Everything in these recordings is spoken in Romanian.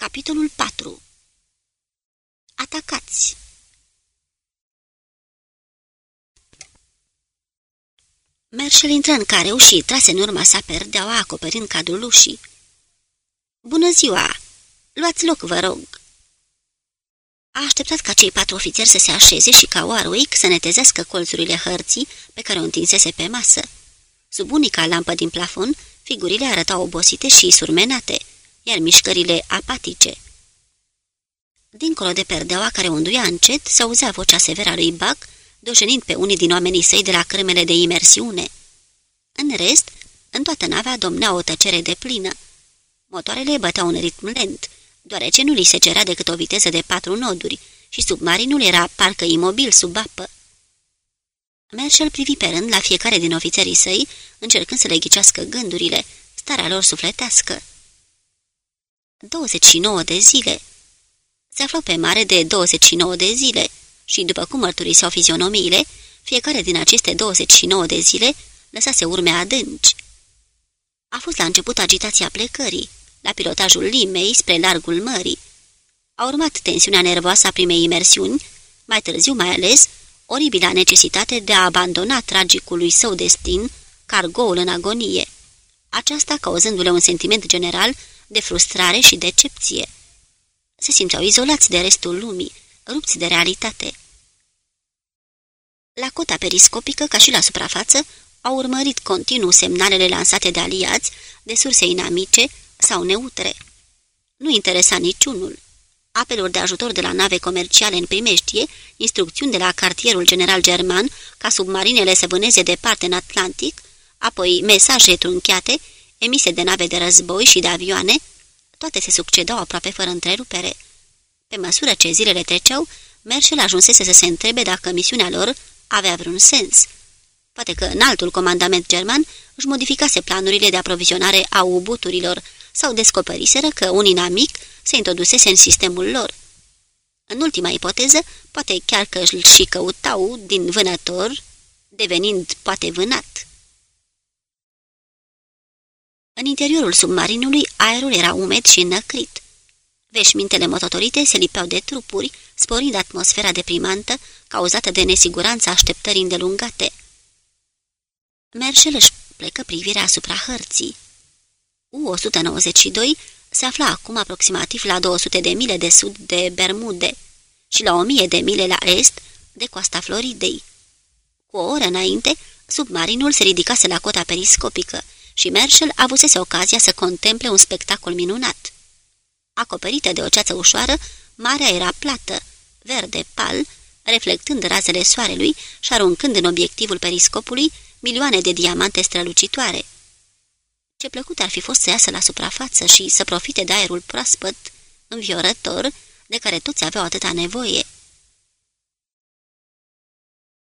Capitolul 4 Atacați Merșel intră în careu și trase în urma sa perdeaua acoperind cadrul ușii. Bună ziua! Luați loc, vă rog!" A așteptat ca cei patru ofițeri să se așeze și ca Warwick să netezească colțurile hărții pe care o întinsese pe masă. Sub unica lampă din plafon, figurile arătau obosite și surmenate, iar mișcările apatice. Dincolo de perdeaua care unduia încet, se auzea vocea severă a lui Buck, doșenind pe unii din oamenii săi de la cremele de imersiune. În rest, în toată navea domnea o tăcere de plină. Motoarele băteau un ritm lent, deoarece nu li se cerea decât o viteză de patru noduri și submarinul era parcă imobil sub apă. Merșel privi pe rând la fiecare din ofițerii săi, încercând să le ghicească gândurile, starea lor sufletească. 29 de zile. Se aflau pe mare de 29 de zile și, după cum mărturiseau fizionomiile, fiecare din aceste 29 de zile lăsase urme adânci. A fost la început agitația plecării, la pilotajul limei spre largul mării. A urmat tensiunea nervoasă a primei imersiuni, mai târziu mai ales oribila necesitate de a abandona tragicului său destin, cargoul în agonie, aceasta cauzându-le un sentiment general de frustrare și decepție. Se simțeau izolați de restul lumii, rupți de realitate. La cota periscopică, ca și la suprafață, au urmărit continuu semnalele lansate de aliați, de surse inamice sau neutre. Nu interesa niciunul. Apeluri de ajutor de la nave comerciale în primeștie, instrucțiuni de la cartierul general german ca submarinele să vâneze departe în Atlantic, apoi mesaje trunchiate, emise de nave de război și de avioane, toate se succedau aproape fără întrerupere. Pe măsură ce zilele treceau, Merșel ajunsese să se întrebe dacă misiunea lor avea vreun sens. Poate că în altul comandament german își modificase planurile de aprovizionare a ubuturilor sau descoperiseră că un inamic se introdusese în sistemul lor. În ultima ipoteză, poate chiar că îl și căutau din vânător, devenind poate vânat. În interiorul submarinului, aerul era umed și înăcrit. Veșmintele mototorite se lipeau de trupuri, sporind atmosfera deprimantă cauzată de nesiguranța așteptării îndelungate. Merșel își plecă privirea asupra hărții. U-192 se afla acum aproximativ la 200 de mile de sud de Bermude și la 1000 de mile la est de coasta Floridei. Cu o oră înainte, submarinul se ridicase la cota periscopică și Marshall avusese ocazia să contemple un spectacol minunat. Acoperită de o ceață ușoară, marea era plată, verde pal, reflectând razele soarelui și aruncând în obiectivul periscopului milioane de diamante strălucitoare. Ce plăcut ar fi fost să iasă la suprafață și să profite de aerul proaspăt, înviorător, de care toți aveau atâta nevoie.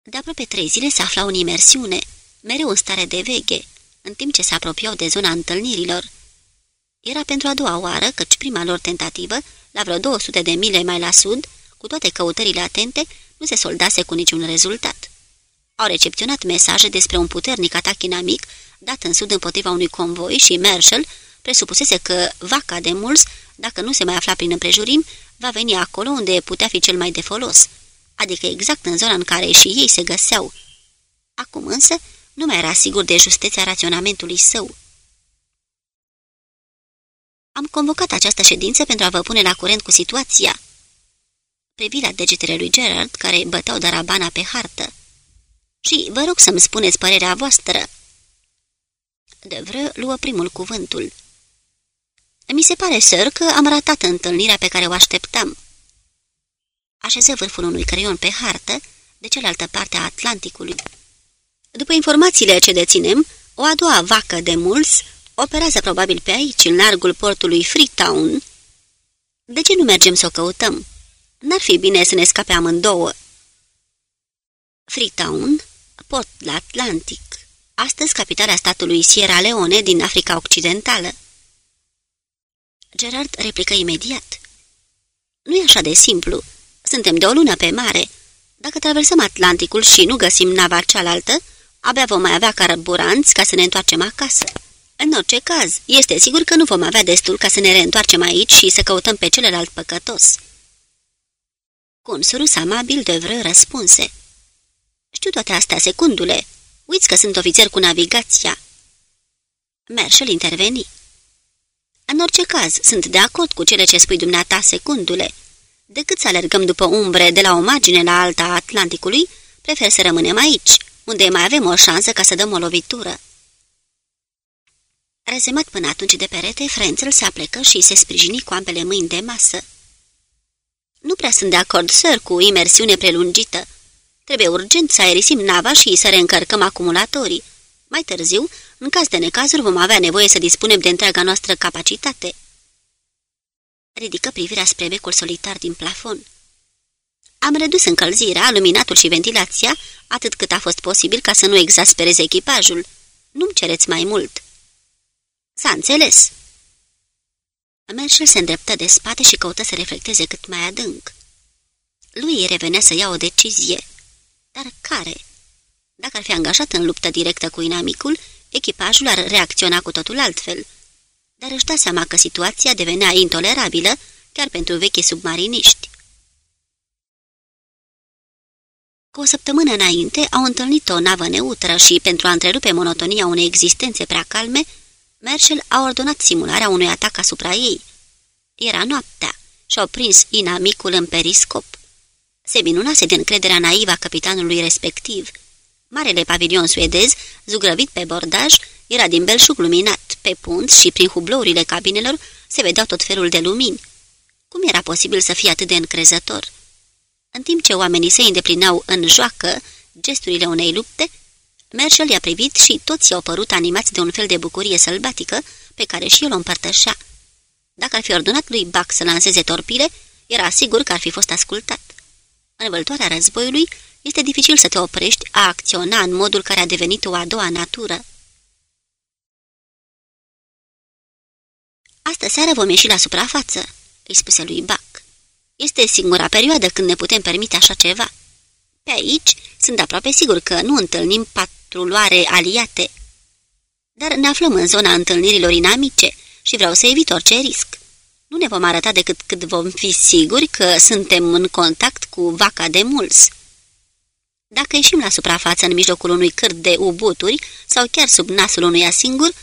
De aproape trei zile se aflau în imersiune, mereu în stare de veche, în timp ce se apropiau de zona întâlnirilor. Era pentru a doua oară, căci prima lor tentativă, la vreo 200 de mile mai la sud, cu toate căutările atente, nu se soldase cu niciun rezultat. Au recepționat mesaje despre un puternic atac inamic dat în sud împotriva unui convoi și Marshall presupusese că vaca de mulți, dacă nu se mai afla prin împrejurim, va veni acolo unde putea fi cel mai de folos, adică exact în zona în care și ei se găseau. Acum însă nu mai era sigur de justeția raționamentului său. Am convocat această ședință pentru a vă pune la curent cu situația. Privi la degetele lui Gerard, care băteau darabana pe hartă. Și vă rog să-mi spuneți părerea voastră. De vreo luă primul cuvântul. Mi se pare, săr, că am ratat întâlnirea pe care o așteptam. Așeză vârful unui creion pe hartă, de cealaltă parte a Atlanticului. După informațiile ce deținem, o a doua vacă de mulți operează probabil pe aici, în largul portului Freetown. De ce nu mergem să o căutăm? N-ar fi bine să ne scape amândouă. Freetown, port la Atlantic, astăzi capitala statului Sierra Leone din Africa Occidentală. Gerard replică imediat. Nu e așa de simplu. Suntem de o lună pe mare. Dacă traversăm Atlanticul și nu găsim nava cealaltă, abia vom mai avea carburanți ca să ne întoarcem acasă. În orice caz, este sigur că nu vom avea destul ca să ne reîntoarcem aici și să căutăm pe celălalt păcătos." Cu un surus amabil de vreo răspunse. Știu toate astea, secundule. Uiți că sunt ofițer cu navigația." Merșel interveni. În orice caz, sunt de acord cu cele ce spui dumneata, secundule. Decât să alergăm după umbre de la o margine la alta a Atlanticului, prefer să rămânem aici, unde mai avem o șansă ca să dăm o lovitură. Rezemat până atunci de perete, Frențel se aplecă și se sprijini cu ambele mâini de masă. Nu prea sunt de acord, sir, cu imersiune prelungită. Trebuie urgent să aerisim nava și să reîncărcăm acumulatorii. Mai târziu, în caz de necazuri, vom avea nevoie să dispunem de întreaga noastră capacitate. Ridică privirea spre becul solitar din plafon. Am redus încălzirea, luminatul și ventilația, atât cât a fost posibil ca să nu exaspereze echipajul. Nu-mi cereți mai mult. S-a înțeles. Merșel se îndreptă de spate și căută să reflecteze cât mai adânc. Lui îi revenea să ia o decizie. Dar care? Dacă ar fi angajat în luptă directă cu inamicul, echipajul ar reacționa cu totul altfel. Dar își da seama că situația devenea intolerabilă chiar pentru vechi submariniști. Cu o săptămână înainte au întâlnit o navă neutră și, pentru a întrerupe monotonia unei existențe prea calme, Merchel a ordonat simularea unui atac asupra ei. Era noaptea și-au prins inamicul în periscop. Se minunase de încrederea naivă a capitanului respectiv. Marele pavilion suedez, zugrăvit pe bordaj, era din belșug luminat. Pe punți și prin hublourile cabinelor se vedeau tot felul de lumini. Cum era posibil să fie atât de încrezător? În timp ce oamenii se îndeplinau în joacă gesturile unei lupte, Merșel i-a privit și toți i-au părut animați de un fel de bucurie sălbatică pe care și el o împărtășea. Dacă ar fi ordonat lui Buck să lanseze torpile, era sigur că ar fi fost ascultat. În văltoarea războiului, este dificil să te oprești a acționa în modul care a devenit o a doua natură. Astă seară vom ieși la suprafață," îi spuse lui Buck. Este singura perioadă când ne putem permite așa ceva. Pe aici sunt aproape sigur că nu întâlnim patruloare aliate. Dar ne aflăm în zona întâlnirilor inamice și vreau să evit orice risc. Nu ne vom arăta decât cât vom fi siguri că suntem în contact cu vaca de mulți. Dacă ieșim la suprafață în mijlocul unui cârt de ubuturi sau chiar sub nasul unuia singur,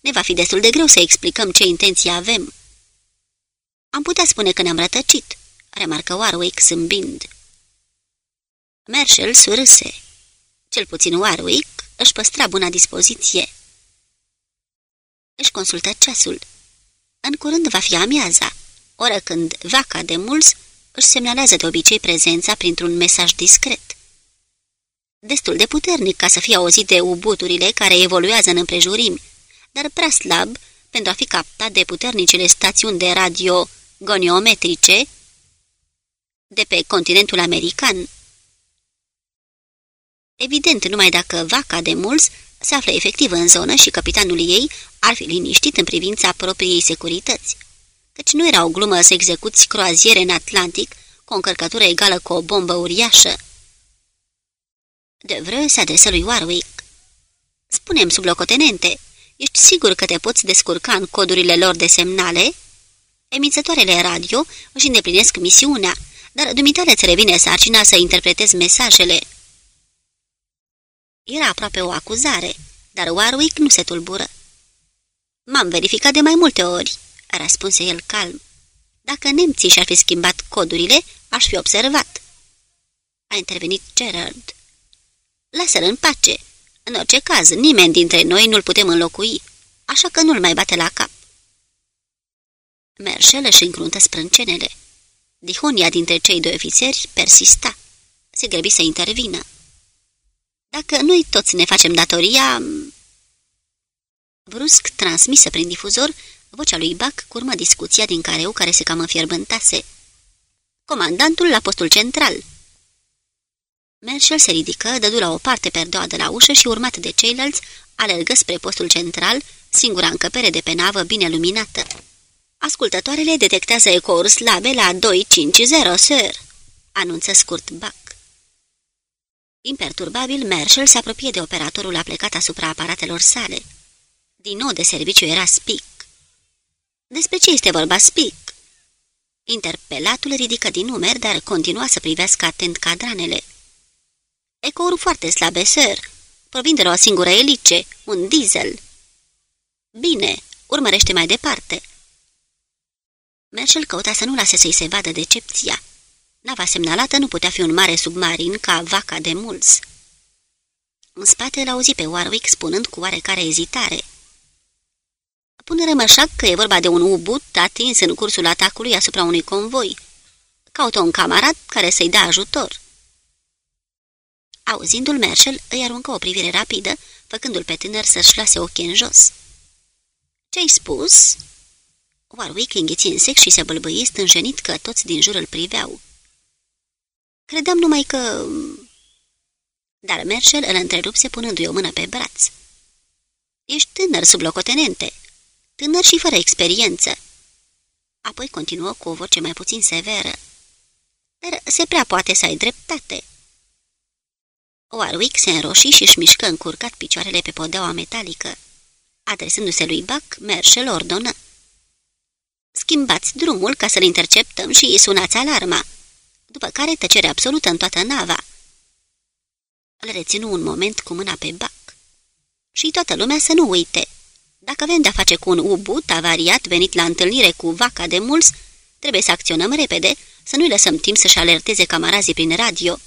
ne va fi destul de greu să explicăm ce intenții avem. Am putea spune că ne-am rătăcit, remarcă Warwick zâmbind. Marshall surâse. Cel puțin Warwick își păstra buna dispoziție. Își consultă ceasul. În curând va fi amiaza, oră când vaca de mulți își semnalează de obicei prezența printr-un mesaj discret. Destul de puternic ca să fie auzit de ubuturile care evoluează în împrejurimi, dar prea slab pentru a fi captat de puternicele stațiuni de radio goniometrice de pe continentul american. Evident, numai dacă vaca de mulți se află efectiv în zonă și capitanul ei ar fi liniștit în privința propriei securități. Căci nu era o glumă să execuți croaziere în Atlantic cu o încărcătură egală cu o bombă uriașă. De vreo se adresă lui Warwick. Spune-mi, sublocotenente, ești sigur că te poți descurca în codurile lor de semnale? Emițătoarele radio își îndeplinesc misiunea, dar dumitale îți revine sarcina să interpretezi mesajele. Era aproape o acuzare, dar Warwick nu se tulbură. M-am verificat de mai multe ori, răspunse el calm. Dacă nemții și-ar fi schimbat codurile, aș fi observat. A intervenit Gerard. Lasă-l în pace. În orice caz, nimeni dintre noi nu-l putem înlocui, așa că nu-l mai bate la cap. Merșel își încruntă sprâncenele. Dihonia dintre cei doi ofițeri persista. Se grăbi să intervină. Dacă noi toți ne facem datoria... Brusc, transmisă prin difuzor, vocea lui Bac curmă discuția din careu care se cam înfierbântase. Comandantul la postul central. Merșel se ridică, dădu la o parte perdoa de la ușă și, urmat de ceilalți, alergă spre postul central, singura încăpere de pe navă bine luminată. Ascultătoarele detectează ecouri slabe la 250, sir, anunță scurt Bac. Imperturbabil, Marshall se apropie de operatorul aplecat asupra aparatelor sale. Din nou de serviciu era Spic. Despre ce este vorba, Spic? Interpelatul ridică din numeri, dar continua să privească atent cadranele. Ecouri foarte slabe, sir. Provin de la o singură elice, un diesel. Bine, urmărește mai departe. Merșel căuta să nu lase să-i se vadă decepția. Nava semnalată nu putea fi un mare submarin ca vaca de mulți. În spate l-auzi pe Warwick spunând cu oarecare ezitare. Pune rămășac că e vorba de un ubut atins în cursul atacului asupra unui convoi. Caută un camarad care să-i dea ajutor. Auzindu-l, Merșel îi aruncă o privire rapidă, făcându-l pe tânăr să-și lase ochii în jos. Ce-ai spus?" Warwick înghiți în sec și se bălbăie stânjenit că toți din jur îl priveau. Credeam numai că... Dar Merșel îl întrerupse punându-i o mână pe braț. Ești tânăr, sublocotenente, tânăr și fără experiență. Apoi continuă cu o voce mai puțin severă. Dar se prea poate să ai dreptate. Warwick se înroși și își mișcă încurcat picioarele pe podeaua metalică. Adresându-se lui Buck, Merșel ordonă. Schimbați drumul ca să-l interceptăm și sunați alarma, după care tăcere absolută în toată nava. Îl reținu un moment cu mâna pe Buck. Și toată lumea să nu uite. Dacă avem de-a face cu un ubut avariat venit la întâlnire cu vaca de mulți, trebuie să acționăm repede, să nu-i lăsăm timp să-și alerteze camarazii prin radio.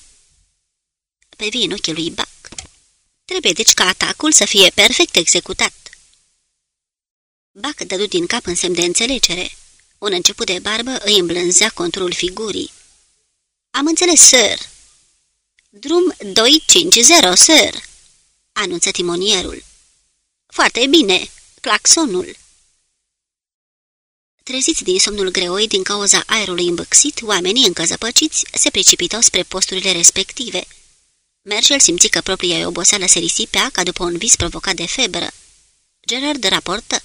Pe vin ochii lui Buck. Trebuie deci ca atacul să fie perfect executat. Bac dădu din cap în semn de înțelegere. Un început de barbă îi îmblânzea conturul figurii. Am înțeles, sir." Drum 250, sir," anunță timonierul. Foarte bine, claxonul." Treziți din somnul greoi din cauza aerului îmbăxit, oamenii încă zăpăciți se precipitau spre posturile respective. Mergel simți că propria oboseală se risipea ca după un vis provocat de febră. Gerard raportă.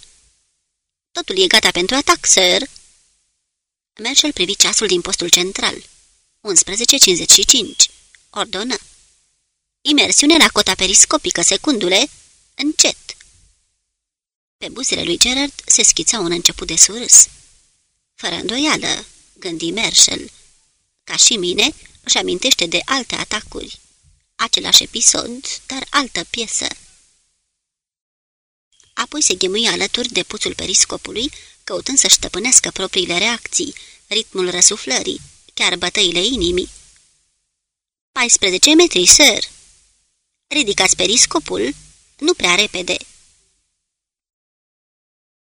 Totul e gata pentru atac, sir." Mergel privi ceasul din postul central. 11.55. Ordonă. Imersiune la cota periscopică, secundule. Încet. Pe buzele lui Gerard se schița un început de surâs. Fără îndoială, gândi Merșel. Ca și mine, își amintește de alte atacuri. Același episod, dar altă piesă. Apoi se ghemui alături de puțul periscopului, căutând să-și stăpânească propriile reacții, ritmul răsuflării, chiar bătăile inimii. 14 metri, sir. Ridicați periscopul, nu prea repede.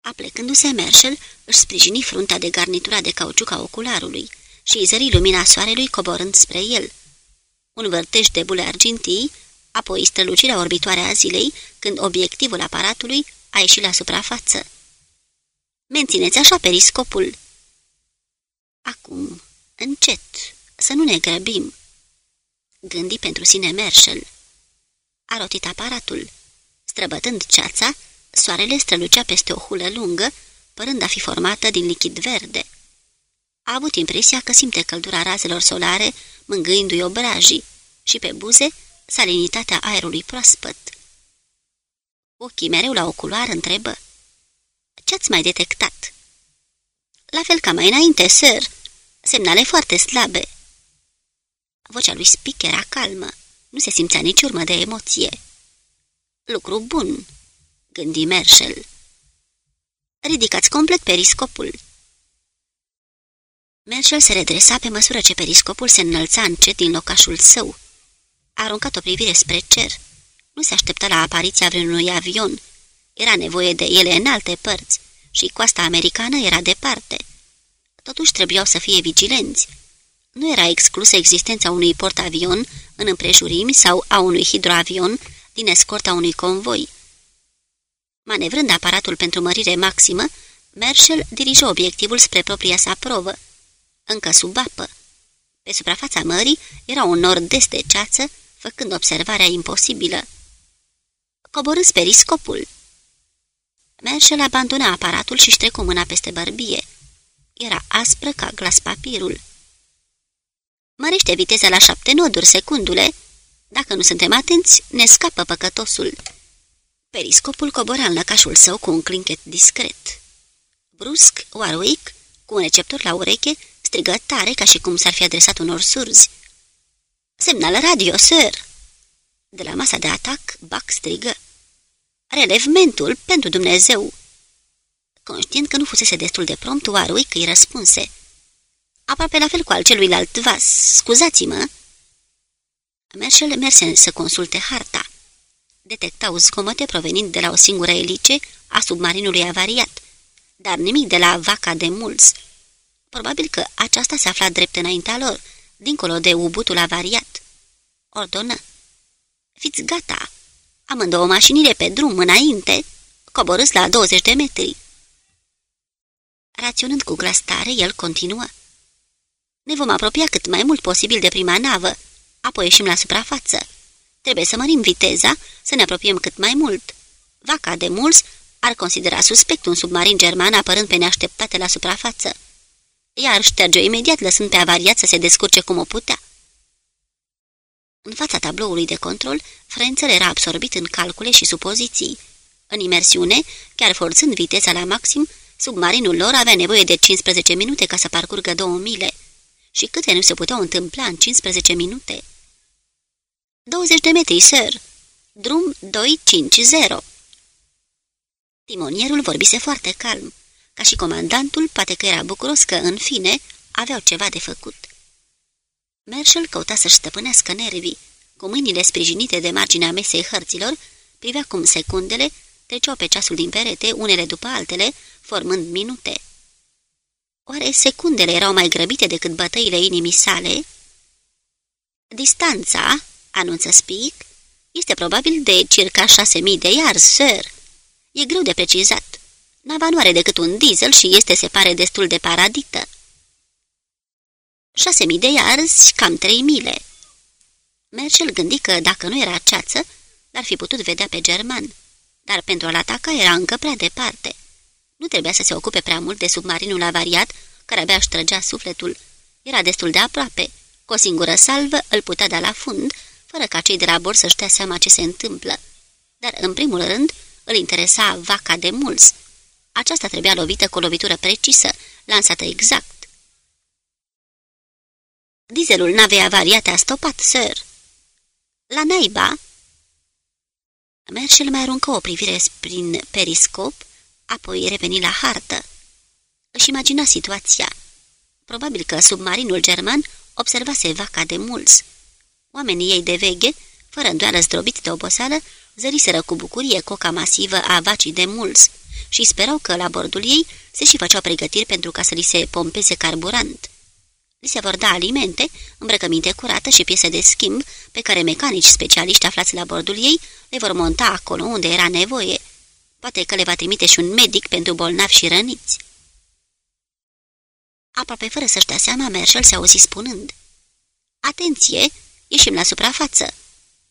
Aplecându-se Merșel, își sprijini fruntea de garnitura de cauciuc a ocularului și zări lumina soarelui coborând spre el. Un vârtej de bule argintii, apoi strălucirea orbitoare a zilei, când obiectivul aparatului a ieșit la suprafață. Mențineți așa periscopul. Acum, încet, să nu ne grăbim. Gândi pentru sine Merșel. A rotit aparatul. Străbătând ceața, soarele strălucea peste o hulă lungă, părând a fi formată din lichid verde. A avut impresia că simte căldura razelor solare, mângâindu-i obrajii, și pe buze salinitatea aerului proaspăt. Ochii mereu la ocular întrebă. Ce-ați mai detectat?" La fel ca mai înainte, sir. Semnale foarte slabe." Vocea lui Spic era calmă. Nu se simțea nici urmă de emoție. Lucru bun, gândi Merșel. Ridicați complet periscopul. Merșel se redresa pe măsură ce periscopul se înălța încet din locașul său. A aruncat o privire spre cer. Nu se aștepta la apariția vreunui avion. Era nevoie de ele în alte părți și coasta americană era departe. Totuși trebuiau să fie vigilenți. Nu era exclusă existența unui portavion în împrejurimi sau a unui hidroavion din escorta unui convoi. Manevrând aparatul pentru mărire maximă, Marshall dirige obiectivul spre propria sa provă, încă sub apă. Pe suprafața mării era un nord-est de ceață, făcând observarea imposibilă. Coborâ periscopul. Marshall abandona aparatul și-și trecu mâna peste bărbie. Era aspră ca glas papirul. Mărește viteza la șapte noduri secundule. Dacă nu suntem atenți, ne scapă păcătosul. Periscopul cobora în lăcașul său cu un clinchet discret. Brusc, Warwick, cu un receptor la ureche, strigă tare ca și cum s-ar fi adresat unor surzi. Semnal radio, sir!" De la masa de atac, Buck strigă. Relevmentul, pentru Dumnezeu!" Conștient că nu fusese destul de prompt, Warwick îi răspunse. Aproape la fel cu al celuilalt vas, scuzați-mă!" Merșel merse să consulte harta. Detectau zgomote provenind de la o singură elice a submarinului avariat, dar nimic de la vaca de mulți. Probabil că aceasta se afla drept înaintea lor, dincolo de ubutul avariat. Ordonă. Fiți gata! Amândouă mașinile pe drum înainte, coborâs la 20 de metri. Raționând cu glas tare, el continuă. Ne vom apropia cât mai mult posibil de prima navă, apoi ieșim la suprafață. Trebuie să mărim viteza, să ne apropiem cât mai mult. Vaca de mulți ar considera suspect un submarin german apărând pe neașteptate la suprafață. Iar șterge-o imediat lăsând pe avariat să se descurce cum o putea. În fața tabloului de control, Frențel era absorbit în calcule și supoziții. În imersiune, chiar forțând viteza la maxim, submarinul lor avea nevoie de 15 minute ca să parcurgă două mile. Și câte nu se puteau întâmpla în 15 minute? 20 de metri, sir. Drum 250. Timonierul vorbise foarte calm, ca și comandantul, poate că era bucuros că, în fine, aveau ceva de făcut. Merșel căuta să-și stăpânească nervii. Cu mâinile sprijinite de marginea mesei hărților, privea cum secundele treceau pe ceasul din perete, unele după altele, formând minute. Oare secundele erau mai grăbite decât bătăile inimii sale? Distanța, anunță Spic, este probabil de circa șase mii de iar, sir. E greu de precizat. Nava nu are decât un diesel și este, se pare, destul de paradită. Șase mii de iarzi, cam trei mile. Mercel gândi că, dacă nu era ceață, l-ar fi putut vedea pe german, dar pentru a-l ataca era încă prea departe. Nu trebuia să se ocupe prea mult de submarinul avariat, care abia își trăgea sufletul. Era destul de aproape. Cu o singură salvă îl putea da la fund, fără ca cei de la bord să-și dea seama ce se întâmplă. Dar, în primul rând, îl interesa vaca de mulți. Aceasta trebuia lovită cu o lovitură precisă, lansată exact. Dieselul navei avariate a stopat, sir. La naiba? Merșel mai aruncă o privire prin periscop, apoi reveni la hartă. Își imagina situația. Probabil că submarinul german observase vaca de mulți. Oamenii ei de veghe, fără îndoială zdrobit de oboseală, zăriseră cu bucurie coca masivă a vacii de mulți și sperau că la bordul ei se și făceau pregătiri pentru ca să li se pompeze carburant. Li se vor da alimente, îmbrăcăminte curată și piese de schimb pe care mecanici specialiști aflați la bordul ei le vor monta acolo unde era nevoie. Poate că le va trimite și un medic pentru bolnavi și răniți. Aproape fără să-și dea seama, Marshall se auzi spunând. Atenție! Ieșim la suprafață!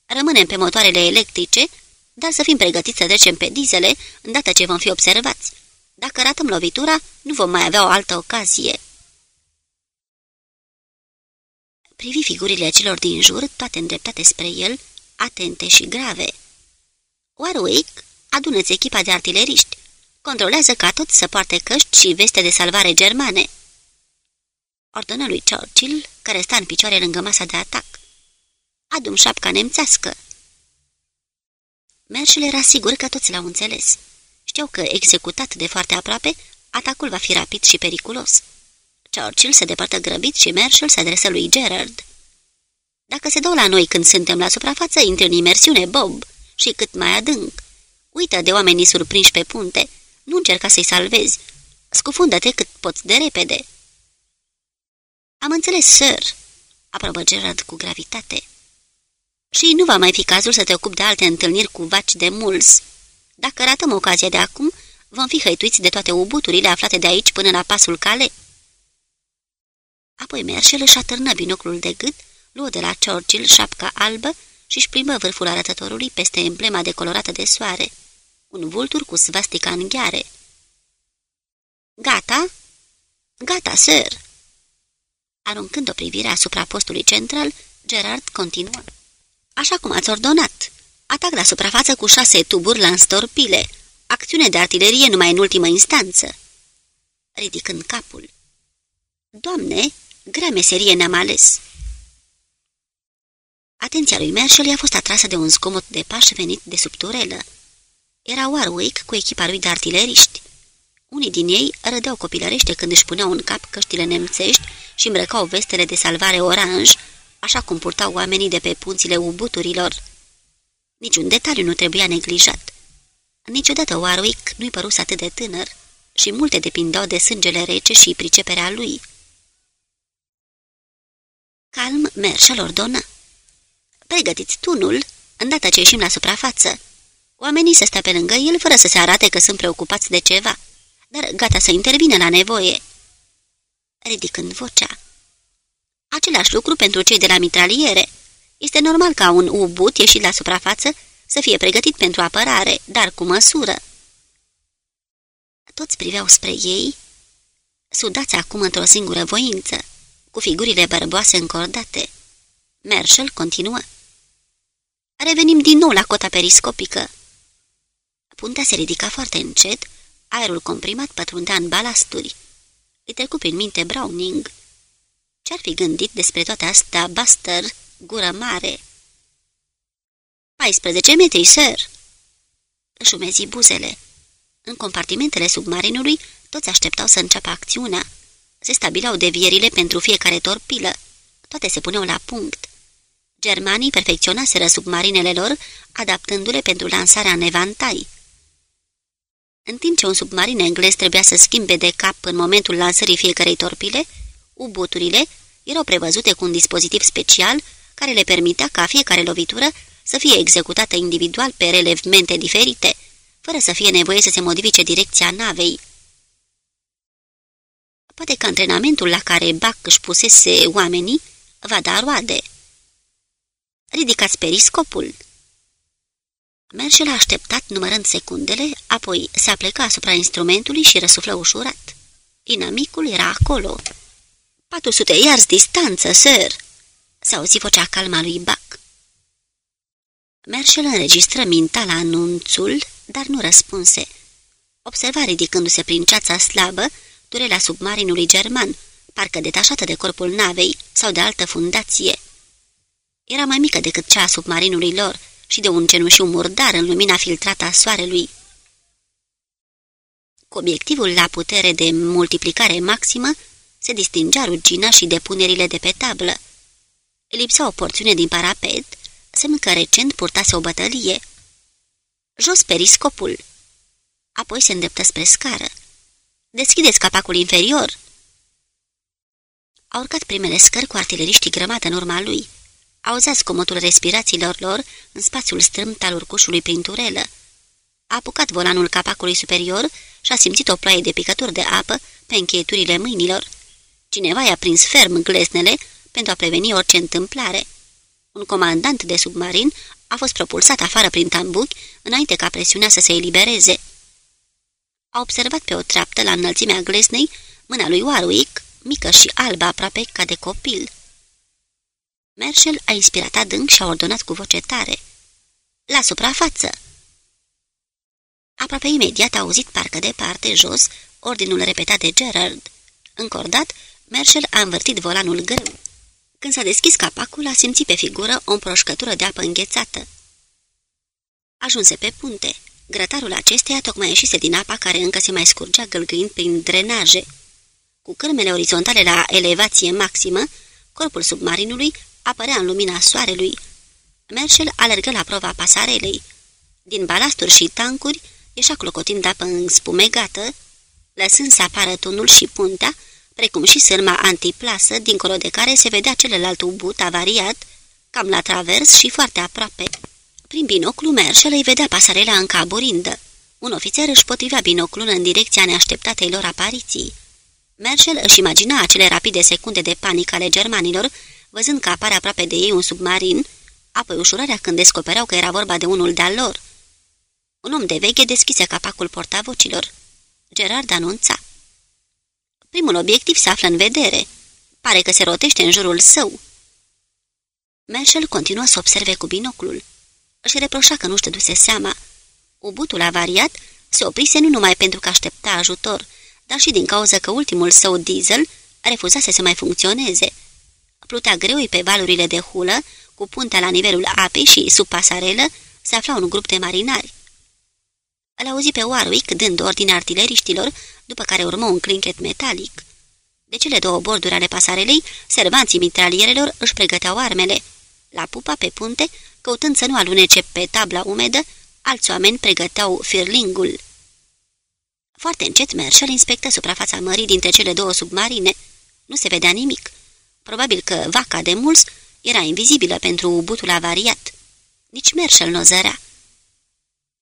Rămânem pe motoarele electrice, dar să fim pregătiți să trecem pe dizele îndată ce vom fi observați. Dacă ratăm lovitura, nu vom mai avea o altă ocazie. Privi figurile celor din jur, toate îndreptate spre el, atente și grave. Warwick, adună-ți echipa de artileriști. Controlează ca toți să poarte căști și veste de salvare germane. Ordonă lui Churchill, care sta în picioare lângă masa de atac. Adum șapca nemțească. Merșel era sigur că toți l-au înțeles. Știau că, executat de foarte aproape, atacul va fi rapid și periculos. Churchill se depărtă grăbit și Marshall se adresă lui Gerard. Dacă se dau la noi când suntem la suprafață, intri în imersiune, Bob, și cât mai adânc. Uită de oamenii surprinși pe punte. Nu încerca să-i salvezi. Scufundă-te cât poți de repede. Am înțeles, sir, aprobă Gerard cu gravitate. Și nu va mai fi cazul să te ocupi de alte întâlniri cu vaci de mulți. Dacă ratăm ocazia de acum, vom fi hăituiți de toate ubuturile aflate de aici până la pasul cale. Apoi Merșel își atârnă binoclul de gât, luă de la Churchill șapca albă și își plimbă vârful arătătorului peste emblema decolorată de soare. Un vultur cu svastica în gheare. Gata? Gata, sir! Aruncând o privire asupra postului central, Gerard continuă. Așa cum ați ordonat. Atac la suprafață cu șase tuburi la înstorpile. Acțiune de artilerie numai în ultimă instanță. Ridicând capul. Doamne, grea meserie ne-am ales. Atenția lui Marshall i-a fost atrasă de un zgomot de pași venit de sub turelă. Era Warwick cu echipa lui de artileriști. Unii din ei rădeau copilărește când își puneau în cap căștile nemțești și îmbrăcau vestele de salvare oranj, așa cum purtau oamenii de pe punțile ubuturilor. Niciun detaliu nu trebuia neglijat. Niciodată Warwick nu-i părus atât de tânăr și multe depindeau de sângele rece și priceperea lui. Calm, Marshall ordonă. Pregătiți tunul, îndată ce ieșim la suprafață. Oamenii să stea pe lângă el fără să se arate că sunt preocupați de ceva, dar gata să intervină la nevoie. Ridicând vocea. Același lucru pentru cei de la mitraliere. Este normal ca un ubut ieșit la suprafață să fie pregătit pentru apărare, dar cu măsură. Toți priveau spre ei, sudați acum într-o singură voință, cu figurile bărboase încordate. Marshall continuă. Revenim din nou la cota periscopică. Puntea se ridica foarte încet, aerul comprimat pătrundea în balasturi. Îi trecu prin minte Browning. Ce-ar fi gândit despre toate astea Buster, gură mare? 14 metri, sir!" Își umezi buzele. În compartimentele submarinului, toți așteptau să înceapă acțiunea. Se stabilau devierile pentru fiecare torpilă. Toate se puneau la punct. Germanii perfecționaseră submarinele lor, adaptându-le pentru lansarea în evantai. În timp ce un submarin englez trebuia să schimbe de cap în momentul lansării fiecarei torpile, ubuturile erau prevăzute cu un dispozitiv special care le permitea ca fiecare lovitură să fie executată individual pe relevmente diferite, fără să fie nevoie să se modifice direcția navei. Poate că antrenamentul la care Bac își pusese oamenii va da roade. Ridicați periscopul. Merșel a așteptat numărând secundele, apoi se apleca asupra instrumentului și răsuflă ușurat. Inamicul era acolo. 400 iarzi distanță, sir!" S-a auzit vocea calma lui Buck. Merșel înregistră minta la anunțul, dar nu răspunse. Observa ridicându-se prin ceața slabă durela submarinului german, parcă detașată de corpul navei sau de altă fundație. Era mai mică decât cea a submarinului lor și de un cenușiu murdar în lumina filtrată a soarelui. Cu obiectivul la putere de multiplicare maximă, se distingea rugina și depunerile de pe tablă. Lipsa o porțiune din parapet, semn că recent purtase o bătălie. Jos periscopul. Apoi se îndreptă spre scară. Deschideți capacul inferior. A urcat primele scări cu artileriștii grămadă în urma lui. Auzea scomotul respirațiilor lor în spațiul strâmt al urcușului prin turelă. A apucat volanul capacului superior și a simțit o ploaie de picături de apă pe încheieturile mâinilor. Cineva i-a prins ferm glesnele pentru a preveni orice întâmplare. Un comandant de submarin a fost propulsat afară prin tambuchi înainte ca presiunea să se elibereze. A observat pe o treaptă la înălțimea glesnei mâna lui Warwick, mică și albă aproape ca de copil. Merșel a inspirat adânc și a ordonat cu voce tare. La suprafață! Aproape imediat a auzit parcă departe, jos, ordinul repetat de Gerard. Încordat, Merșel a învârtit volanul grâu. Când s-a deschis capacul, a simțit pe figură o împroșcătură de apă înghețată. Ajunse pe punte. Grătarul acesteia tocmai ieșise din apa care încă se mai scurgea gălgâind prin drenaje. Cu cârmele orizontale la elevație maximă, corpul submarinului apărea în lumina soarelui. Merșel alergă la prova pasarelei. Din balasturi și tancuri ieșea clocotind apă înspumegată, lăsând să apară tunul și puntea, precum și sârma antiplasă, dincolo de care se vedea celălalt ubut avariat, cam la travers și foarte aproape. Prin binoclu Merșel îi vedea pasarela încă aburindă. Un ofițer își potrivea binoclul în direcția neașteptatei lor apariții. Merșel își imagina acele rapide secunde de panică ale germanilor, văzând că apare aproape de ei un submarin, apoi ușurarea când descopereau că era vorba de unul de-al lor. Un om de veche deschise capacul portavocilor. Gerard anunța. Primul obiectiv se află în vedere. Pare că se rotește în jurul său. Marshall continuă să observe cu binoclul. Își reproșa că nu-și duse seama. Ubutul avariat se oprise nu numai pentru că aștepta ajutor, dar și din cauza că ultimul său diesel refuzase să mai funcționeze. Plutea greoi pe valurile de hulă, cu puntea la nivelul apei și sub pasarelă se afla un grup de marinari. Îl auzi pe Warwick dând ordine artileriștilor, după care urmă un clinchet metalic. De cele două borduri ale pasarelei, servanții mitralierelor își pregăteau armele. La pupa pe punte, căutând să nu alunece pe tabla umedă, alți oameni pregăteau firlingul. Foarte încet Merșel inspectă suprafața mării dintre cele două submarine. Nu se vedea nimic. Probabil că vaca de mulți era invizibilă pentru butul avariat. Nici Merșel nu zărea.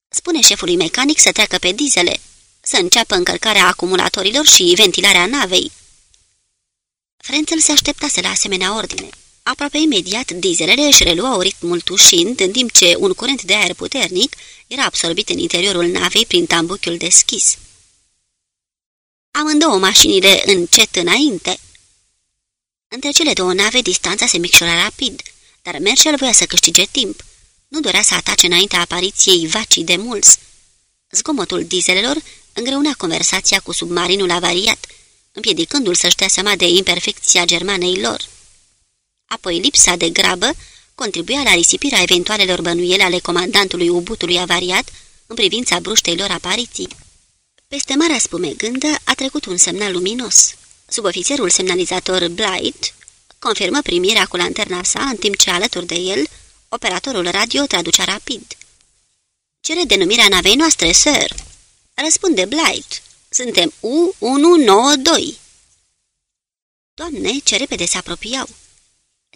Spune șefului mecanic să treacă pe dizele, să înceapă încărcarea acumulatorilor și ventilarea navei. Frențel se așteptase la asemenea ordine. Aproape imediat, dizelele își reluau ritmul tușind, în timp ce un curent de aer puternic era absorbit în interiorul navei prin tambuchiul deschis. Amândouă mașinile încet înainte. Între cele două nave distanța se micșora rapid, dar Merșel voia să câștige timp. Nu dorea să atace înaintea apariției vacii de mulți. Zgomotul dizelelor îngreunea conversația cu submarinul avariat, împiedicându-l să-și dea seama de imperfecția germanei lor. Apoi lipsa de grabă contribuia la risipirea eventualelor bănuiele ale comandantului ubutului avariat în privința bruștei lor apariții. Peste marea spumegândă a trecut un semnal luminos. Subofițerul semnalizator Blight confirmă primirea cu lanterna sa, în timp ce alături de el, operatorul radio traducea rapid. Cere denumirea navei noastre, sir. Răspunde Blight. Suntem U192. Doamne, ce repede se apropiau.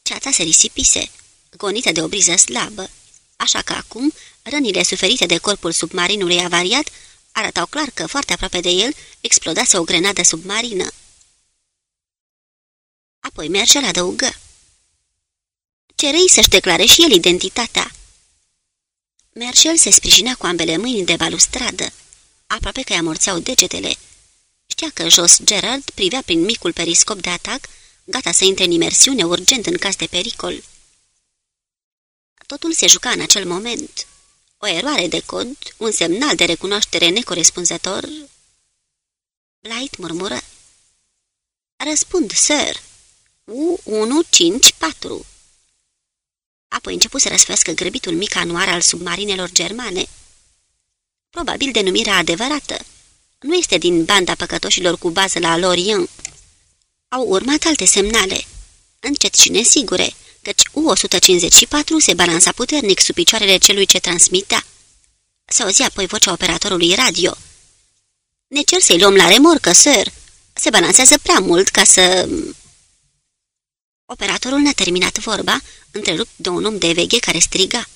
Ceața se risipise, gonită de o briză slabă, așa că acum rănile suferite de corpul submarinului avariat arătau clar că foarte aproape de el explodase o grenadă submarină. Apoi Merșel adăugă. Cerei să-și declare și el identitatea. Merșel se sprijinea cu ambele mâini de balustradă, aproape că i amorțeau degetele. Știa că jos Gerard privea prin micul periscop de atac, gata să intre în imersiune urgent în caz de pericol. Totul se juca în acel moment. O eroare de cod, un semnal de recunoaștere necorespunzător. Light murmură. Răspund, sir. U-154. Apoi început să răsfească grăbitul mic anuar al submarinelor germane. Probabil denumirea adevărată. Nu este din banda păcătoșilor cu bază la Lorient. Au urmat alte semnale, încet și nesigure, căci U-154 se balansa puternic sub picioarele celui ce transmitea. Se auzia apoi vocea operatorului radio. Ne cer să-i luăm la remorcă, sir. Se balansează prea mult ca să... Operatorul n-a terminat vorba, întrerupt de un om de veghe care striga.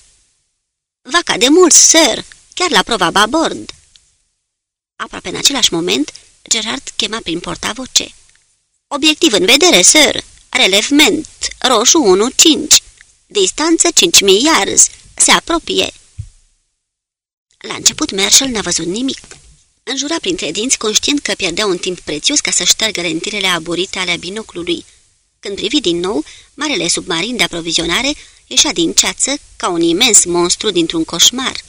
Vaca de mult, sir, chiar la prova babord. Aproape în același moment, Gerard chema prin portavoce. Obiectiv în vedere, sir. Relevment. Roșu 1-5. Distanță 5.000 yards. Se apropie. La început, Marshall n-a văzut nimic. Înjura printre dinți, conștient că pierdea un timp prețios ca să șteargă lentilele aburite ale binoclului. Când privi din nou, marele submarin de aprovizionare ieșea din ceață ca un imens monstru dintr-un coșmar.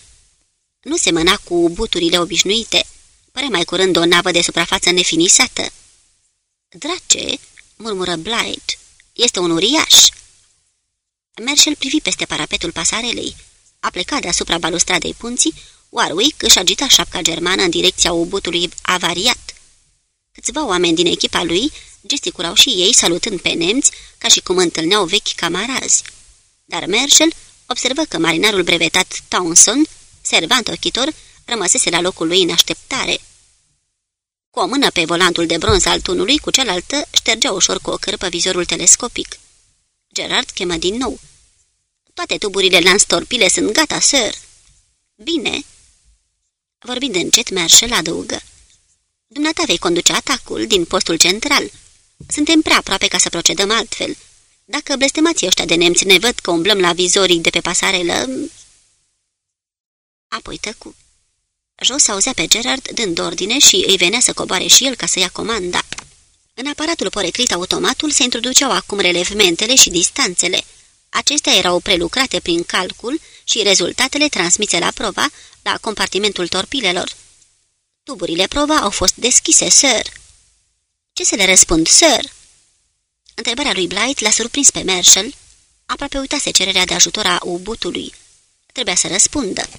Nu semăna cu buturile obișnuite, părea mai curând o navă de suprafață nefinisată. Drace, murmură Blight, este un uriaș. Merșel privi peste parapetul pasarelei. A plecat deasupra balustradei punții, Warwick își agita șapca germană în direcția ubutului avariat. Câțiva oameni din echipa lui gesticulau și ei, salutând pe nemți, ca și cum întâlneau vechi camarazi. Dar Merșel observă că marinarul brevetat Townsend, servant ochitor, rămăsese la locul lui în așteptare. Cu o mână pe volantul de bronz al tunului, cu cealaltă ștergea ușor cu o cârpă vizorul telescopic. Gerard chemă din nou. Toate tuburile lanstorpile sunt gata, sir." Bine." Vorbind încet, Marshall adăugă. Dumneata vei conduce atacul din postul central. Suntem prea aproape ca să procedăm altfel. Dacă blestemații ăștia de nemți ne văd că umblăm la vizorii de pe pasarelă... Apoi tăcu. Jos auzea pe Gerard dând ordine și îi venea să coboare și el ca să ia comanda. În aparatul poreclit automatul se introduceau acum relevmentele și distanțele. Acestea erau prelucrate prin calcul și rezultatele transmise la prova la compartimentul torpilelor. Tuburile prova au fost deschise, sir. Ce să le răspund, sir? Întrebarea lui Blight l-a surprins pe Marshall. Aproape uitase cererea de ajutor a ubutului. Trebuia să răspundă.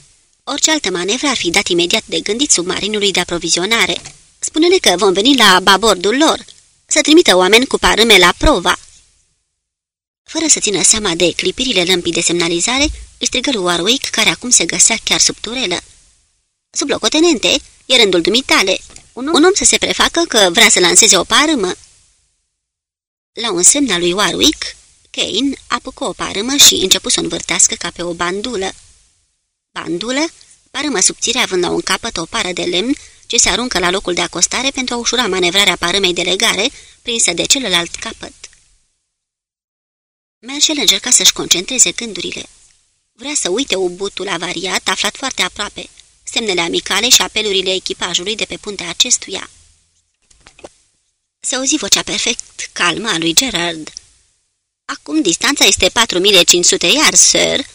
Orice altă manevră ar fi dat imediat de gândit submarinului de aprovizionare. Spune-ne că vom veni la babordul lor, să trimită oameni cu parâme la prova. Fără să țină seama de clipirile lămpii de semnalizare, îi strigă lui Warwick, care acum se găsea chiar sub turelă. Sub locotenente, e rândul dumitale. Un om, un om să se prefacă că vrea să lanseze o parâmă. La un semn al lui Warwick, Kane apucă o parâmă și începu să o învârtească ca pe o bandulă. Bandulă? Parâmă subțire având la un capăt o pară de lemn ce se aruncă la locul de acostare pentru a ușura manevrarea parâmei de legare prinsă de celălalt capăt. Merșel încerca să-și concentreze gândurile. Vrea să uite ubutul avariat aflat foarte aproape, semnele amicale și apelurile echipajului de pe puntea acestuia. Se auzi vocea perfect calmă a lui Gerard. Acum distanța este 4500 iar, sir.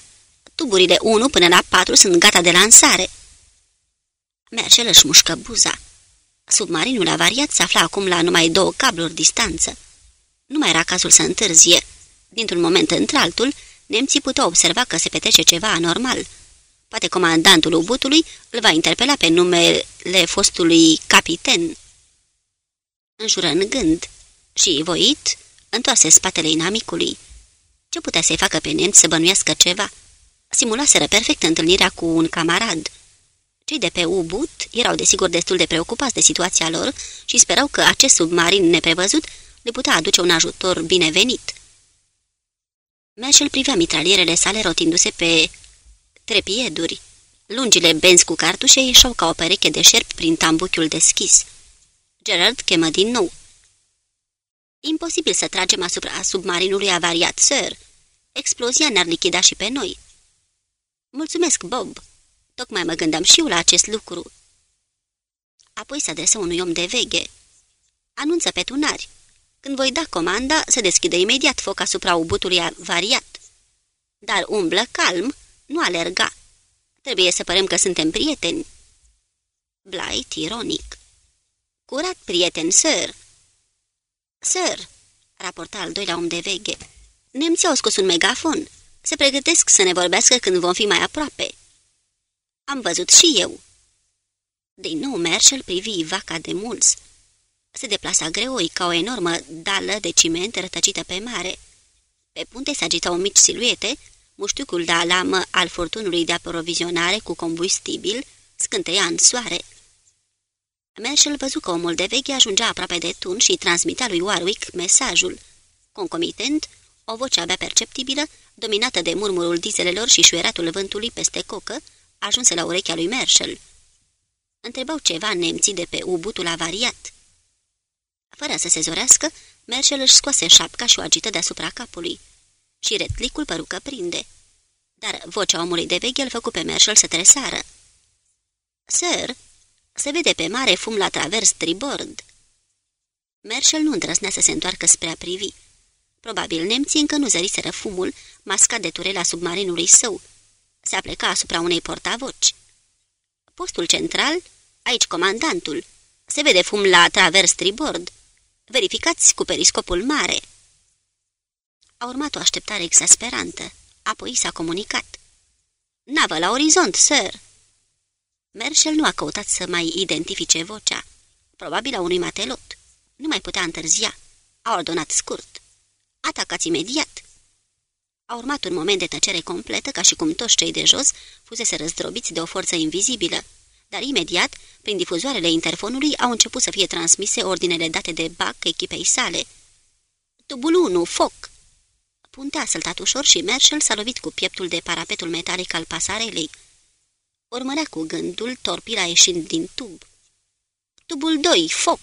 Tuburile 1 până la 4 sunt gata de lansare. Merșel își mușcă buza. Submarinul avariat se afla acum la numai două cabluri distanță. Nu mai era cazul să întârzie. Dintr-un moment într-altul, nemții puteau observa că se petrece ceva anormal. Poate comandantul ubutului îl va interpela pe numele fostului capiten. Înjură în gând și, voit, întoarse spatele inamicului. Ce putea să-i facă pe nemți să bănuiască ceva? Simulaseră perfect întâlnirea cu un camarad. Cei de pe U-But erau desigur destul de preocupați de situația lor și sperau că acest submarin neprevăzut le putea aduce un ajutor binevenit. Merșel privea mitralierele sale rotindu-se pe trepieduri. Lungile benzi cu cartușe ieșau ca o pereche de șerpi prin tambuchiul deschis. Gerard chemă din nou. Imposibil să tragem asupra submarinului avariat, sir. Explozia ne-ar lichida și pe noi. Mulțumesc, Bob. Tocmai mă gândeam și eu la acest lucru. Apoi se adresă unui om de veghe. Anunță pe tunari. Când voi da comanda, se deschide imediat foc asupra ubutului variat. Dar umblă calm, nu alerga. Trebuie să părem că suntem prieteni. Blight, ironic. Curat prieten, sir. Sir, raporta al doilea om de veghe. Nemții au scos un megafon. Se pregătesc să ne vorbească când vom fi mai aproape. Am văzut și eu. Din nou Marshall privi vaca de mulți. Se deplasa greoi ca o enormă dală de ciment rătăcită pe mare. Pe punte se agitau mici siluete, muștiucul de alamă al furtunului de aprovizionare cu combustibil scânteia în soare. Marshall văzu că omul de veche ajungea aproape de tun și transmitea lui Warwick mesajul. Concomitent, o voce abia perceptibilă, dominată de murmurul dizelelor și șuieratul vântului peste cocă, ajunse la urechea lui Marshall. Întrebau ceva nemții de pe ubutul avariat. Fără să se zorească, Marshall își scoase șapca și o agită deasupra capului. Și retlicul păru că prinde. Dar vocea omului de veche îl făcu pe Marshall să tresară. Sir, se vede pe mare fum la travers tribord." Marshall nu îndrăznea să se întoarcă spre a privi. Probabil nemții încă nu zăriseră fumul mascat de turela submarinului său, se apleca asupra unei portavoci. Postul central, aici comandantul. Se vede fum la travers tribord. Verificați cu periscopul mare. A urmat o așteptare exasperantă. Apoi s-a comunicat. Navă la orizont, sir. Merșel nu a căutat să mai identifice vocea. Probabil a unui matelot. Nu mai putea întârzia. A ordonat scurt. Atacați imediat. A urmat un moment de tăcere completă, ca și cum toți cei de jos fusese răzdrobiți de o forță invizibilă, dar imediat, prin difuzoarele interfonului, au început să fie transmise ordinele date de Bac echipei sale. Tubul 1, foc! Puntea a săltat ușor și Marshall s-a lovit cu pieptul de parapetul metalic al pasarelei. Urmărea cu gândul torpila ieșind din tub. Tubul 2, foc!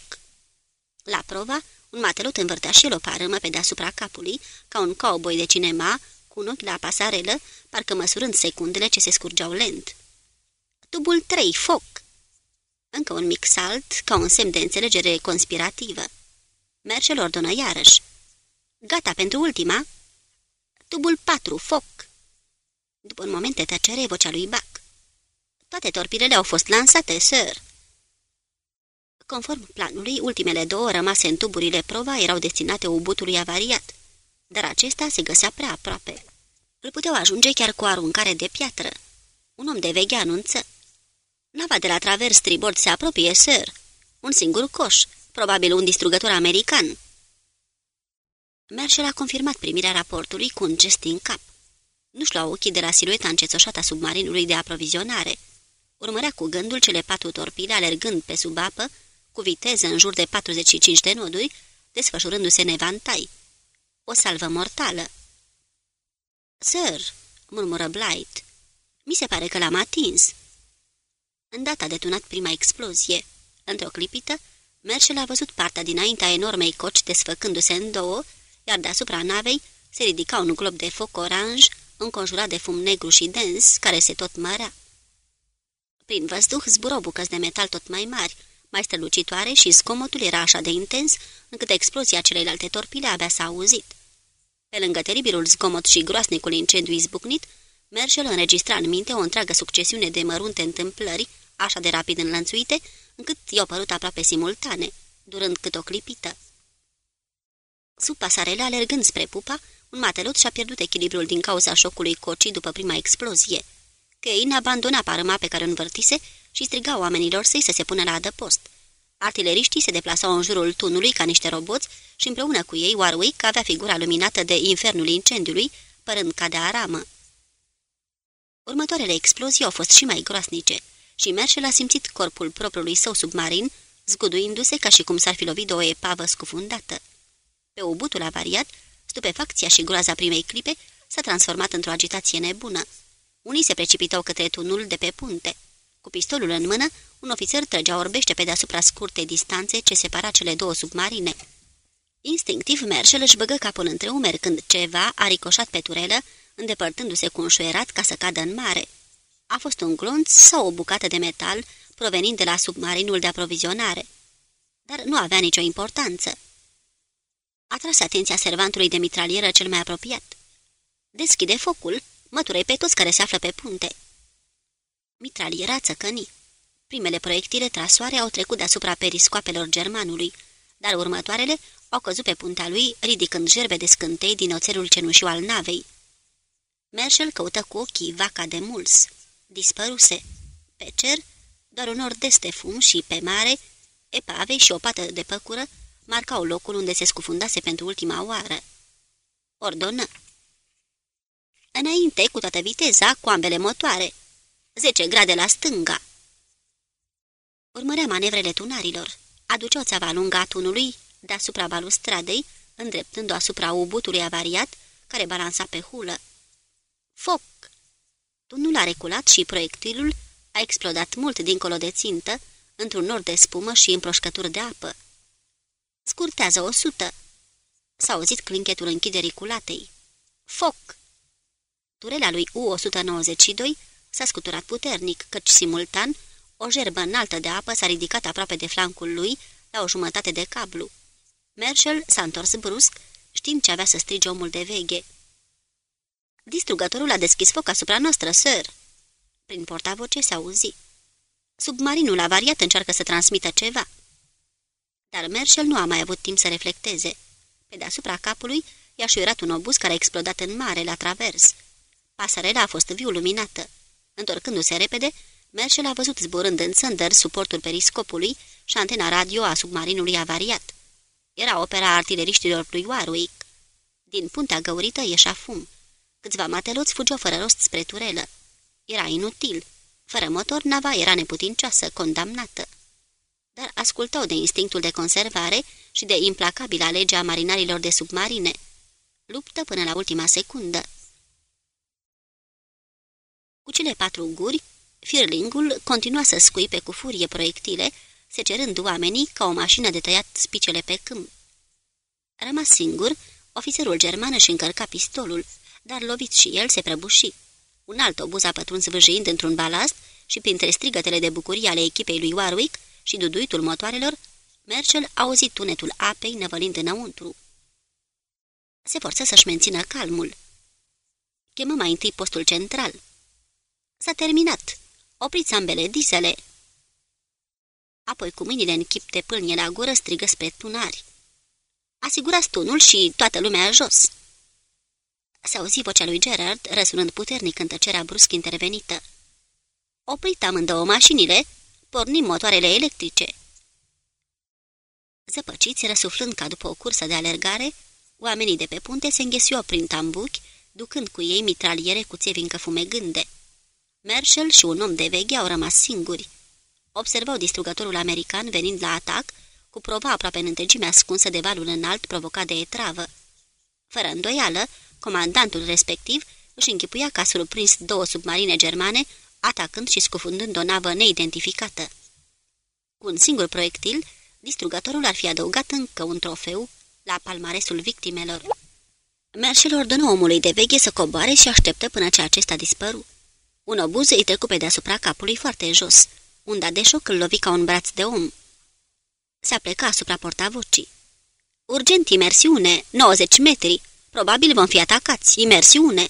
La prova, un matelot învârtea și el o parâmă pe deasupra capului, ca un cowboy de cinema, cu un ochi la pasarelă, parcă măsurând secundele ce se scurgeau lent. Tubul 3, foc! Încă un mic salt, ca un semn de înțelegere conspirativă. Merge ordonă iarăși. Gata pentru ultima? Tubul 4, foc! După un moment de tăcere, vocea lui Bac. Toate torpilele au fost lansate, sir. Conform planului, ultimele două rămase în tuburile prova erau destinate ubutului avariat, dar acesta se găsea prea aproape. Îl puteau ajunge chiar cu o aruncare de piatră. Un om de veche anunță. Nava de la travers tribord se apropie, sir. Un singur coș, probabil un distrugător american. Merșel a confirmat primirea raportului cu un gest în cap. Nu-și lua ochii de la silueta încețoșată a submarinului de aprovizionare. Urmărea cu gândul cele patru torpile alergând pe sub apă, cu viteză în jur de 45 de noduri, desfășurându-se nevantai. O salvă mortală. Sir, murmură Blight, mi se pare că l-am atins. Îndată a detunat prima explozie. Într-o clipită, Merșel a văzut partea dinaintea enormei coci desfăcându-se în două, iar deasupra navei se ridica un glob de foc oranj, înconjurat de fum negru și dens, care se tot mărea. Prin văzduh zburau bucăți de metal tot mai mari, mai strălucitoare și zgomotul era așa de intens, încât explozia celelalte torpile abia s-a auzit. Pe lângă teribilul zgomot și groasnicul incendiu izbucnit, Merșel înregistra în minte o întreagă succesiune de mărunte întâmplări, așa de rapid înlănțuite, încât i-au părut aproape simultane, durând cât o clipită. Sub pasarele, alergând spre pupa, un matelot și-a pierdut echilibrul din cauza șocului cocii după prima explozie. Kane abandona parâma pe care o învârtise și striga oamenilor săi să se pună la adăpost. Artileriștii se deplasau în jurul tunului ca niște roboți și împreună cu ei Warwick avea figura luminată de infernul incendiului, părând ca de aramă. Următoarele explozii au fost și mai groasnice și Merșel a simțit corpul propriului său submarin, zguduindu-se ca și cum s-ar fi lovit de o epavă scufundată. Pe obutul avariat, stupefacția și groaza primei clipe s-a transformat într-o agitație nebună. Unii se precipitau către tunul de pe punte. Cu pistolul în mână, un ofițer trăgea orbește pe deasupra scurtei distanțe ce separa cele două submarine. Instinctiv, Merșel își băgă capul între umeri când ceva a ricoșat pe turelă, îndepărtându-se cu un șuierat ca să cadă în mare. A fost un glonț sau o bucată de metal provenind de la submarinul de aprovizionare. Dar nu avea nicio importanță. A tras atenția servantului de mitralieră cel mai apropiat. Deschide focul, mătură pe toți care se află pe punte. Mitraliera țăcăni. Primele proiectile trasoare au trecut deasupra periscoapelor germanului, dar următoarele au căzut pe punta lui, ridicând gerbe de scântei din oțelul cenușiu al navei. Merșel căută cu ochii vaca de muls. Dispăruse. Pe cer, doar un nord-est de fum și, pe mare, epave și o pată de păcură marcau locul unde se scufundase pentru ultima oară. Ordonă. Înainte, cu toată viteza, cu ambele motoare. 10 grade la stânga. Urmărea manevrele tunarilor. Aduceau țeava lungă a tunului deasupra balustradei, îndreptându-o asupra ubutului avariat, care balansa pe hulă. Foc! Tunul a reculat și proiectilul a explodat mult dincolo de țintă, într-un nor de spumă și împroșcături de apă. Scurtează o sută. S-a auzit clinchetul închiderii culatei. Foc! Turela lui U-192 s-a scuturat puternic, căci simultan o gerbă înaltă de apă s-a ridicat aproape de flancul lui la o jumătate de cablu. Marshall s-a întors brusc, știind ce avea să strige omul de veghe. Distrugătorul a deschis foc asupra noastră, sir!" Prin portavoce se auzi. Submarinul avariat încearcă să transmită ceva. Dar Marshall nu a mai avut timp să reflecteze. Pe deasupra capului i-a șuierat un obuz care a explodat în mare la travers. Pasarela a fost viu luminată. Întorcându-se repede, Marshall a văzut zburând în țândăr suportul periscopului și antena radio a submarinului avariat. Era opera artileriștilor lui Warwick. Din puntea găurită ieșea fum. Câțiva mateloți fugeau fără rost spre turelă. Era inutil. Fără motor, nava era neputincioasă, condamnată. Dar ascultau de instinctul de conservare și de implacabila lege a marinarilor de submarine. Luptă până la ultima secundă. Cu cele patru guri, Firlingul continua să scuipe cu furie proiectile, se cerând oamenii ca o mașină de tăiat spicele pe câmp. Rămas singur, ofițerul german își încărca pistolul, dar lovit și el se prăbuși. Un alt obuz a pătruns vâjâind într-un balast și printre strigătele de bucurie ale echipei lui Warwick și duduitul motoarelor, Merchel a auzit tunetul apei năvălind înăuntru. Se forță să-și mențină calmul. Chemă mai întâi postul central. S-a terminat. Opriți ambele disele. Apoi, cu mâinile în chip de pâlnie la gură, strigă spre tunari. Asigurați tunul și toată lumea jos. Se auzi vocea lui Gerard, răsunând puternic în tăcerea brusc intervenită. Oprit amândouă mașinile, pornim motoarele electrice. Zăpăciți, răsuflând ca după o cursă de alergare, oamenii de pe punte se înghesuiau prin tambuchi, ducând cu ei mitraliere cu țevi încă fumegânde. Marshall și un om de veche au rămas singuri. Observau distrugătorul american venind la atac, cu prova aproape în întregime ascunsă de valul înalt provocat de etravă. Fără îndoială, comandantul respectiv își închipuia ca surprins două submarine germane, atacând și scufundând o navă neidentificată. Cu un singur proiectil, distrugătorul ar fi adăugat încă un trofeu la palmaresul victimelor. Merșel ordonă omului de veche să coboare și așteptă până ce acesta dispăru. Un obuz îi trecu pe deasupra capului foarte jos. Unda de șoc îl lovi ca un braț de om. Se apleca asupra portavocii. Urgent, imersiune, 90 metri. Probabil vom fi atacați, imersiune.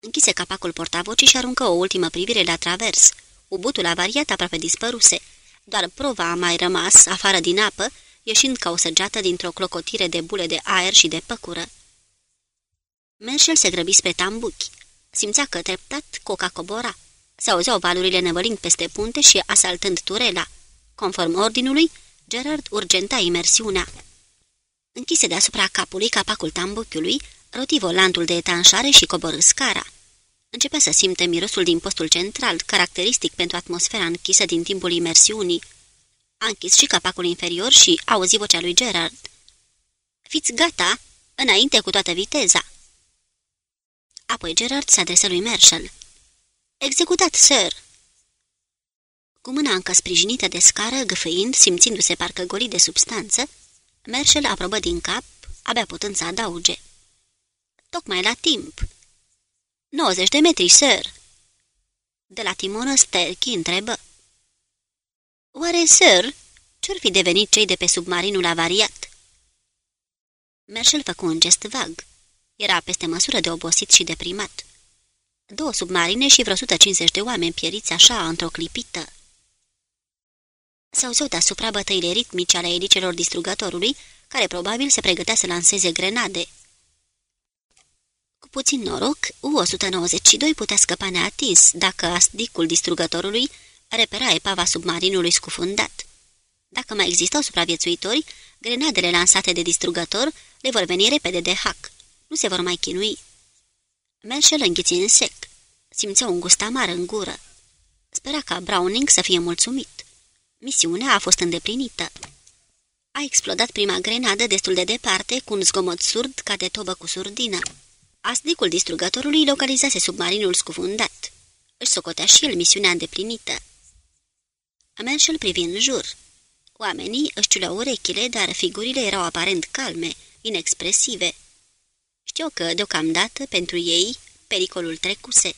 Închise capacul portavocii și aruncă o ultimă privire la travers. Ubutul avariat aproape dispăruse. Doar prova a mai rămas afară din apă, ieșind ca o săgeată dintr-o clocotire de bule de aer și de păcură. Merșel se grăbi spre tambuchi. Simțea că treptat coca cobora. Se auzeau valurile năvălind peste punte și asaltând turela. Conform ordinului, Gerard urgenta imersiunea. Închise deasupra capului capacul tambuchiului, roti volantul de etanșare și coborâ scara. Începea să simte mirosul din postul central, caracteristic pentru atmosfera închisă din timpul imersiunii. A închis și capacul inferior și auzi vocea lui Gerard. Fiți gata! Înainte cu toată viteza!" Apoi Gerard se adresă lui Marshall. Executat, sir!" Cu mâna încă sprijinită de scară, gâfâind, simțindu-se parcă golit de substanță, Marshall aprobă din cap, abia putând să adauge. Tocmai la timp. 90 de metri, sir." De la timonă, Sterchi întrebă. Oare, sir, ce-ar fi devenit cei de pe submarinul avariat?" Marshall făcu un gest vag. Era peste măsură de obosit și deprimat. Două submarine și vreo 150 de oameni pieriți așa într-o clipită. S-auzeau deasupra bătăile ritmice ale elicelor distrugătorului, care probabil se pregătea să lanseze grenade. Cu puțin noroc, U-192 putea scăpa neatins dacă asdicul distrugătorului repera epava submarinului scufundat. Dacă mai existau supraviețuitori, grenadele lansate de distrugător le vor veni repede de hack. Nu se vor mai chinui. Marshall înghiți în sec. Simțea un gust amar în gură. Spera ca Browning să fie mulțumit. Misiunea a fost îndeplinită. A explodat prima grenadă destul de departe, cu un zgomot surd ca de tobă cu surdină. Asdicul distrugătorului localizase submarinul scufundat. Își socotea și el misiunea îndeplinită. Marshall privi în jur. Oamenii își ciuleau urechile, dar figurile erau aparent calme, inexpresive. Știu că, deocamdată, pentru ei, pericolul trecuse.